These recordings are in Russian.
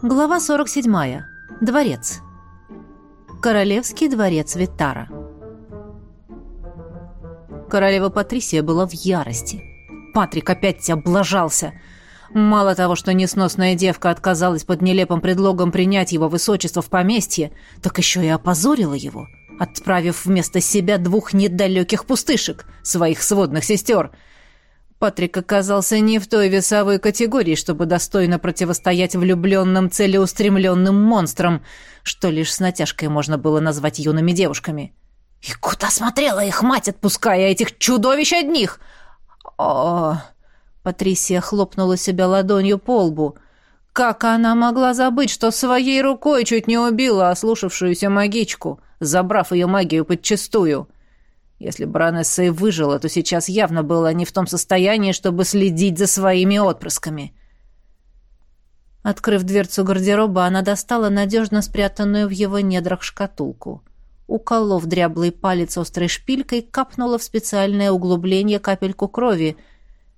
Глава 47. Дворец. Королевский дворец Витара. Королева Патрисия была в ярости. Патрик опять облажался. Мало того, что несносная девка отказалась под нелепым предлогом принять его высочество в поместье, так еще и опозорила его, отправив вместо себя двух недалеких пустышек, своих сводных сестер — Патрик оказался не в той весовой категории, чтобы достойно противостоять влюбленным целеустремленным монстрам, что лишь с натяжкой можно было назвать юными девушками. И куда смотрела их мать, отпуская этих чудовищ одних? О, Патрисия хлопнула себя ладонью по лбу. Как она могла забыть, что своей рукой чуть не убила ослушавшуюся магичку, забрав ее магию подчистую? — если баронесса и выжила, то сейчас явно была не в том состоянии, чтобы следить за своими отпрысками. Открыв дверцу гардероба, она достала надежно спрятанную в его недрах шкатулку. Уколов дряблый палец острой шпилькой, капнула в специальное углубление капельку крови.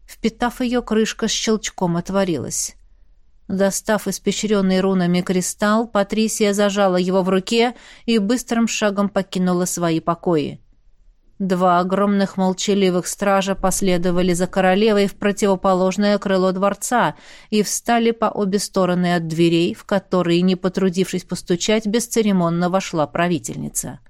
Впитав ее, крышка с щелчком отворилась. Достав испещренный рунами кристалл, Патрисия зажала его в руке и быстрым шагом покинула свои покои. Два огромных молчаливых стража последовали за королевой в противоположное крыло дворца и встали по обе стороны от дверей, в которые, не потрудившись постучать, бесцеремонно вошла правительница.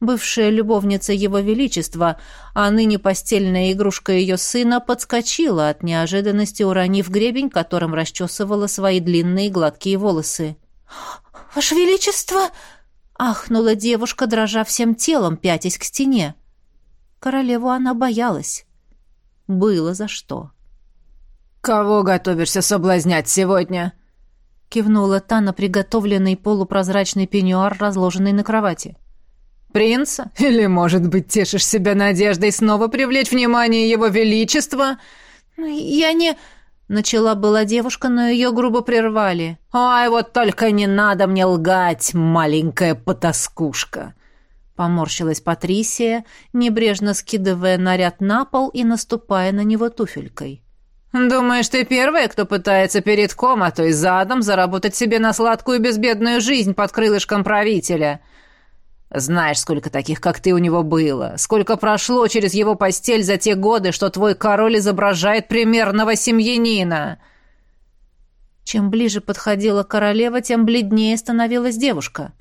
Бывшая любовница его величества, а ныне постельная игрушка ее сына, подскочила от неожиданности, уронив гребень, которым расчесывала свои длинные гладкие волосы. «Ваше величество!» Ахнула девушка, дрожа всем телом, пятясь к стене. Королеву она боялась. Было за что. «Кого готовишься соблазнять сегодня?» Кивнула та на приготовленный полупрозрачный пеньюар, разложенный на кровати. «Принца? Или, может быть, тешишь себя надеждой снова привлечь внимание его величества?» «Я не...» Начала была девушка, но ее грубо прервали. «Ай, вот только не надо мне лгать, маленькая потаскушка!» Поморщилась Патрисия, небрежно скидывая наряд на пол и наступая на него туфелькой. «Думаешь, ты первая, кто пытается перед коматой задом заработать себе на сладкую безбедную жизнь под крылышком правителя?» Знаешь, сколько таких, как ты, у него было? Сколько прошло через его постель за те годы, что твой король изображает примерного семьянина?» Чем ближе подходила королева, тем бледнее становилась девушка.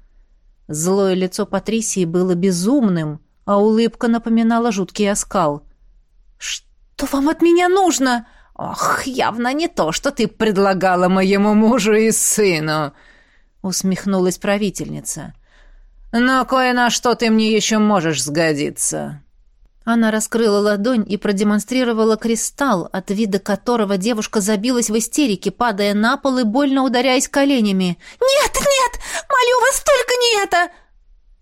Злое лицо Патрисии было безумным, а улыбка напоминала жуткий оскал. «Что вам от меня нужно?» «Ох, явно не то, что ты предлагала моему мужу и сыну!» усмехнулась правительница. Но кое на что ты мне еще можешь сгодиться». Она раскрыла ладонь и продемонстрировала кристалл, от вида которого девушка забилась в истерике, падая на пол и больно ударяясь коленями. «Нет, нет! Молю вас, только не это!»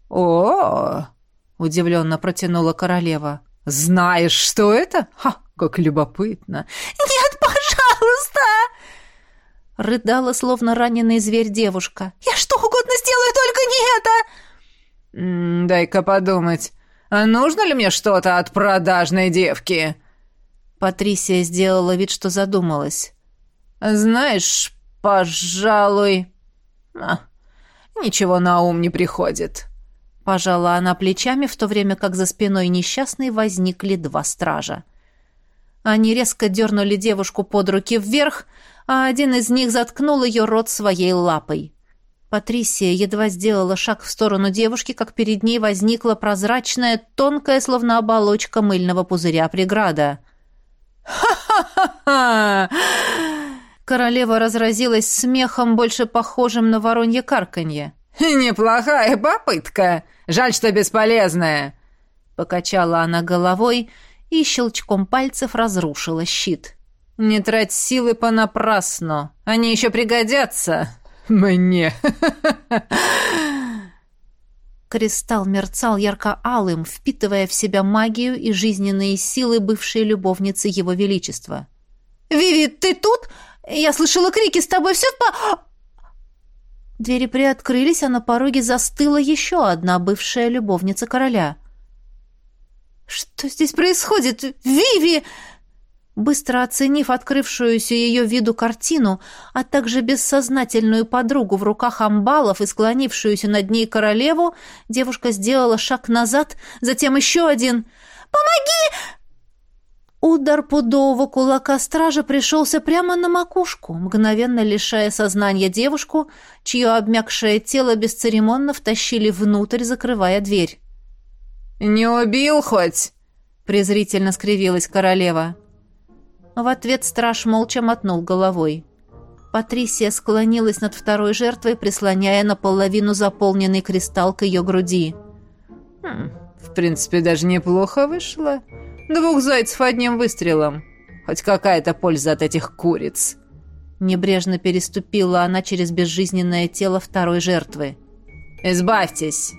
«О!» — удивленно протянула королева. «Знаешь, что это? Ха, как любопытно!» «Нет, пожалуйста!» Рыдала, словно раненый зверь девушка. «Я что угодно сделаю, только не это!» «Дай-ка подумать, а нужно ли мне что-то от продажной девки?» Патрисия сделала вид, что задумалась. «Знаешь, пожалуй...» а, «Ничего на ум не приходит». Пожала она плечами, в то время как за спиной несчастной возникли два стража. Они резко дернули девушку под руки вверх, а один из них заткнул ее рот своей лапой. Патрисия едва сделала шаг в сторону девушки, как перед ней возникла прозрачная, тонкая, словно оболочка мыльного пузыря преграда. «Ха-ха-ха-ха!» Королева разразилась смехом, больше похожим на воронье карканье. «Неплохая попытка! Жаль, что бесполезная!» Покачала она головой и щелчком пальцев разрушила щит. «Не трать силы понапрасну, они еще пригодятся!» Мне. Кристалл мерцал ярко-алым, впитывая в себя магию и жизненные силы бывшей любовницы его величества. «Виви, ты тут? Я слышала крики, с тобой все по...» Двери приоткрылись, а на пороге застыла еще одна бывшая любовница короля. «Что здесь происходит? Виви!» Быстро оценив открывшуюся ее виду картину, а также бессознательную подругу в руках амбалов и склонившуюся над ней королеву, девушка сделала шаг назад, затем еще один. «Помоги!» Удар пудового кулака стража пришелся прямо на макушку, мгновенно лишая сознания девушку, чье обмякшее тело бесцеремонно втащили внутрь, закрывая дверь. «Не убил хоть?» — презрительно скривилась королева. В ответ страж молча мотнул головой. Патрисия склонилась над второй жертвой, прислоняя наполовину заполненный кристалл к ее груди. «Хм, в принципе, даже неплохо вышло. Двух зайцев одним выстрелом. Хоть какая-то польза от этих куриц». Небрежно переступила она через безжизненное тело второй жертвы. «Избавьтесь!»